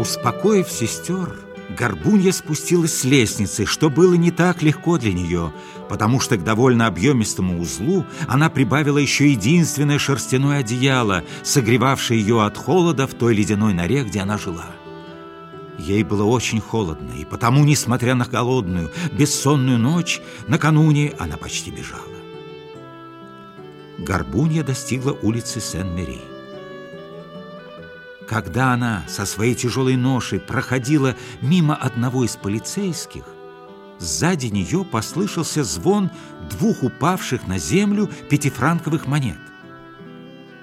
Успокоив сестер, Горбунья спустилась с лестницы, что было не так легко для нее, потому что к довольно объемистому узлу она прибавила еще единственное шерстяное одеяло, согревавшее ее от холода в той ледяной норе, где она жила. Ей было очень холодно, и потому, несмотря на голодную, бессонную ночь, накануне она почти бежала. Горбунья достигла улицы Сен-Мери. Когда она со своей тяжелой ношей проходила мимо одного из полицейских, сзади нее послышался звон двух упавших на землю пятифранковых монет.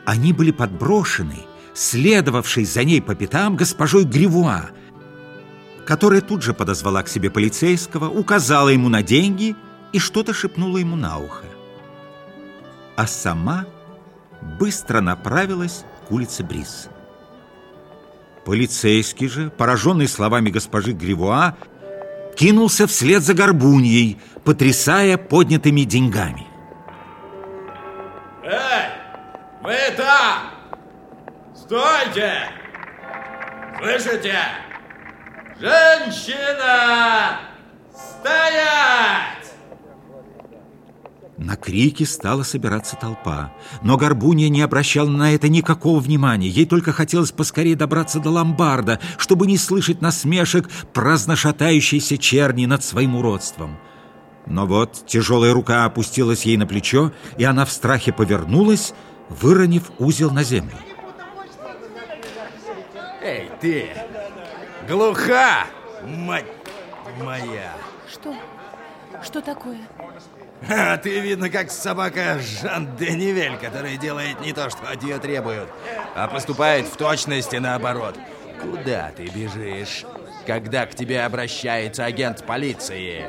Они были подброшены, следовавшей за ней по пятам госпожой Гривуа, которая тут же подозвала к себе полицейского, указала ему на деньги и что-то шепнула ему на ухо. А сама быстро направилась к улице Бриз. Полицейский же, пораженный словами госпожи Гривуа, кинулся вслед за горбуньей, потрясая поднятыми деньгами. Эй, вы там! Стойте! Слышите? Женщина! Крики стала собираться толпа. Но Горбунья не обращала на это никакого внимания. Ей только хотелось поскорее добраться до ломбарда, чтобы не слышать насмешек праздно шатающейся черни над своим уродством. Но вот тяжелая рука опустилась ей на плечо, и она в страхе повернулась, выронив узел на землю. Эй, ты! Глуха, мать моя! Что? Что такое? А ты, видно, как собака Жан Денивель, которая делает не то, что от нее требуют, а поступает в точности наоборот. Куда ты бежишь, когда к тебе обращается агент полиции?